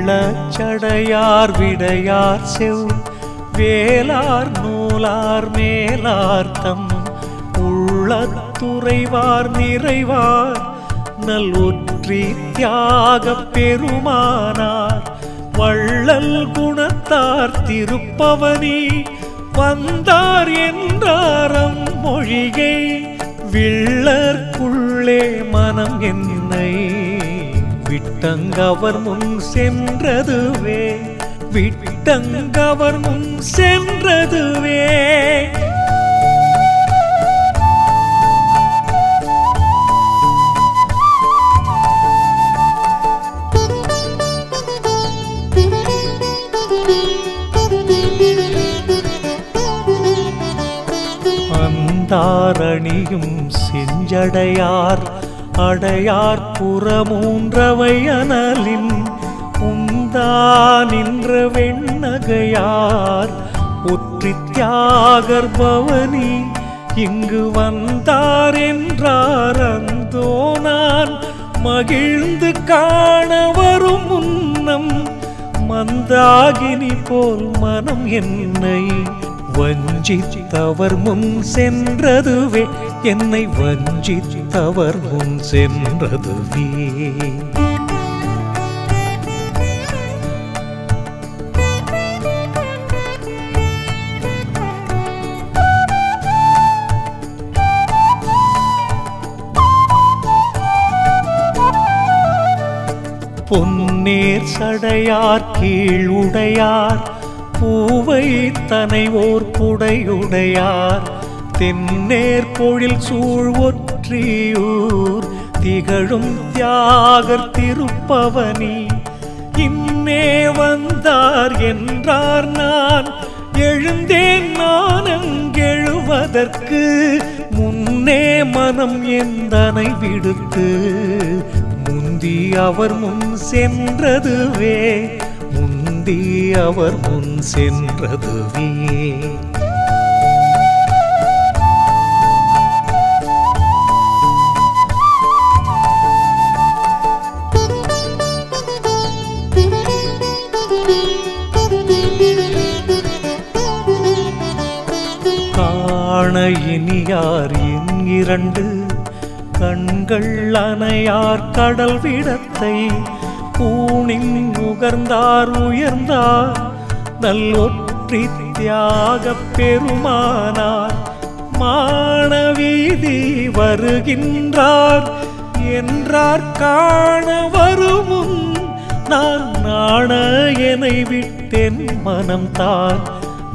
செஞ்சடையார் விடையார் செவ் வேளார் நூலார் மேலார்த்தம் உள்ளத்துறைவார் நிறைவார். நல்லொற்றி தியாக பெருமானார். வள்ளல் குணத்தார் திருப்பவனி வந்தார் என்றாரம் மொழிகை விள்ளற்குள்ளே மனம் என்னை விட்டங்கவர் முன் சென்றதுவே விட்டங்கவர் முன் சென்றதுவே. அந்தாரணியும் செஞ்சடையார் அடையார் புறமூன்றவை அனலின் உந்தா நின்ற வெண்ணகையார் ஒற்றி தியாகர் பவனி இங்கு வந்தார் என்றார் அந்தோ நான். மகிழ்ந்து காண வரும் முன்னம் மந்தாகினி போல் மனம் என்னை வஞ்சித்தவர் முன் சென்றதுவே. என்னை வஞ்சித்தவர் முன் சென்றதுவே. பொன்னேர் சடையார் கீழ் உடையார் பூவை தனை ஓர் புடையுடையார் தென்னேர் பொழில் சூழ் ஒற்றியூர் திகழும் தியாகர் திருப்பவனி. இன்னே வந்தார் என்றார் நான். எழுந்தேன் நான் அங்கெழுவதற்கு. முன்னே மனம் எந்தனை விடுத்து. முந்தி அவர் முன் சென்றதுவே. முந்தி அவர் முன் சென்றதுவே காண இனியார் என் இரண்டு கண்கள் அணையார் கடல் விடத்தை பூணின் நுகர்ந்தார் உயர்ந்தார் நல்லொற்றி தியாக பெருமானார். மாணவீதி வருகின்றார் என்றார் காண வருமும் நான் நாண எனை விட்டென் மனம் தான்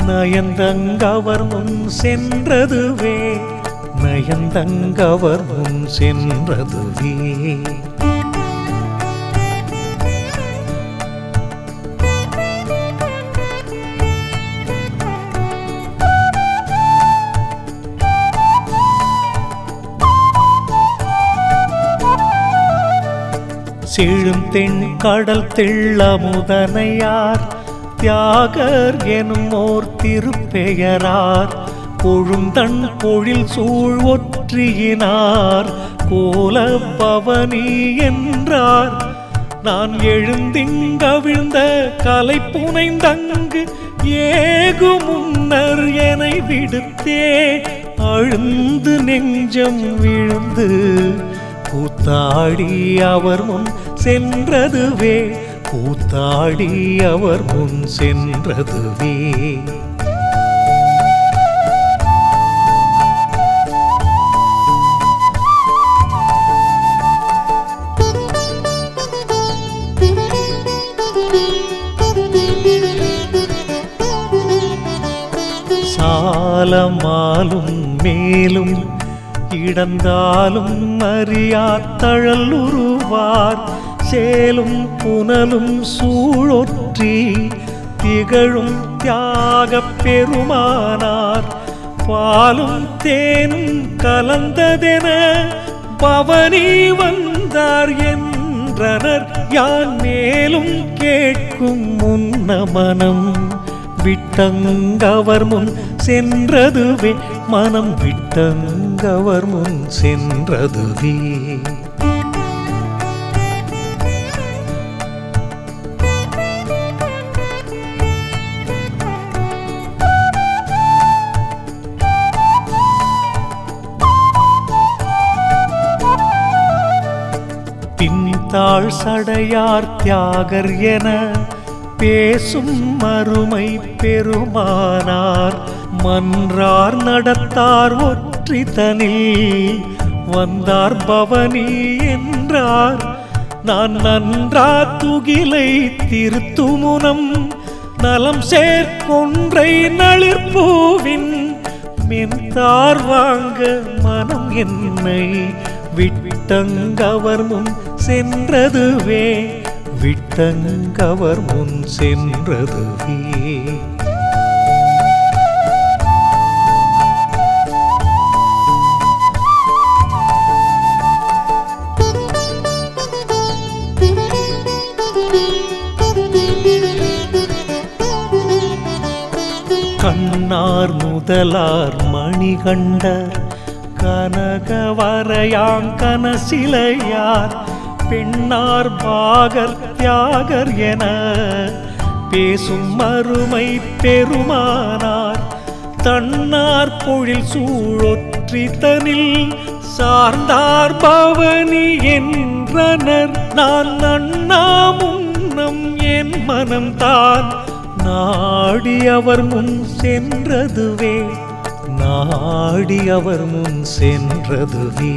நயந்தங்கவர் முன் சென்றதுவே நயந்தங்கவர் முன் சென்றதுவே. செழும் தென் கடல் தெள்ளமுதனையார் தியாகர் எனும் ஓர் திருப்பெயரார். கொழுந்தன் பொழில் சூழ் ஒற்றியினார். கோல பவனி என்றார். நான் எழுந்திங்கவிழ்ந்த கலை புனைந்தங்கு ஏகு முன்னர் என விடுத்தே. அழுந்து நெஞ்சம் விழுந்து கூத்தாடி அவர் முன் சென்றதுவே. கூத்தாடி அவர் முன் சென்றதுவே. சாலமாலும் மேலும் இடந்தாலும் அறியாத்தழல் உருவார். சேலும் புனலும் சூழொற்றி திகழும் தியாக பெருமானார். பாலும் தேனும் கலந்ததென பவனி வந்தார் என்றனர். யான் மேலும் கேட்கும் முன்னமனம் மனம் விட்டங்கவர் முன் சென்றதுவே. மனம் விட்டங்கவர் முன் சென்றதுவே. பின்தாள் சடையார் தியாகர் என பேசும் மறுமை பெருமானார் மன்றார் நடத்தார் ஒற்றி தனில் வந்தார் பவனி என்றார் நான் நன்றா துகிலை திருத்துமுனம். நலம் சேர்க்கொன்றை நளிர்பூவின் மென்தார் வாங்க மனம் என்னை விட்டங்கவர் முன் சென்றதுவே. விட்டங்கவர் முன் சென்றதுவே கண்ணார் முதலார் மணிகண்டர் கனகவரையாங்கன சிலையார் பெண்ணார் பாகர் தியாகர் என பேசும் மறுமை பெருமானார். தன்னார் பொழில் சூழொற்றி தனில் சார்ந்தார் பவனி என்றனர். நான் நன்னா என் மனம்தான் நாடி அவர் முன் சென்றதுவே. நாடி அவர் முன் சென்றதுவே.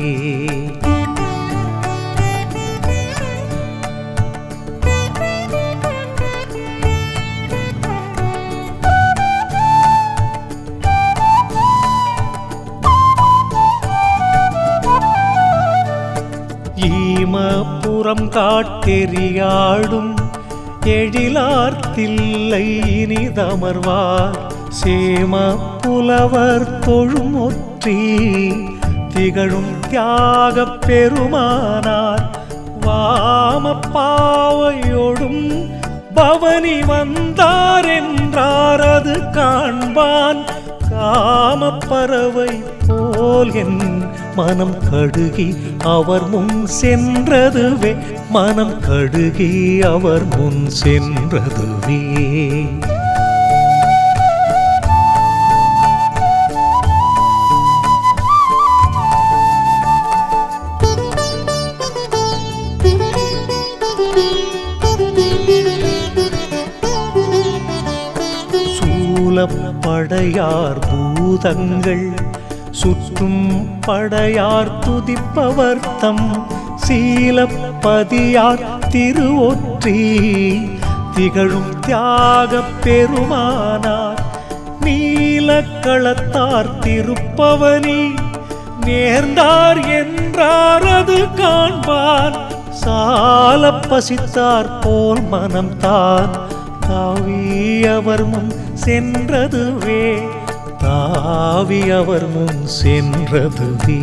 ஈமபுறம் காட்டெறியாடும் எழிலார்த்தில்லை இனிதமர்வார். சேம புலவர் தொழுமொற்றி திகழும் தியாகப் பெருமானார். வாம பாவையோடும் பவனி வந்தார் என்றார் அது காண்பான். காமப் பறவை போல் என் மனம் கடுகி அவர் முன் சென்றதுவே. மனம் கடுகி அவர் முன் சென்றதுவே. படையார் பூதங்கள். சுற்றும் படையார் துதிப்பவர்த்தம் சீலப்பதியார் திருவொற்றி. திகழும் தியாக பெருமானார் நீலக்களத்தார் திருப்பவனி. நேர்ந்தார் என்றார் அது காண்பார் சால பசித்தார் போல் மனம் தான். தாவி அவர் முன் சென்றதுவே தாவி அவர் முன் சென்றதுவே.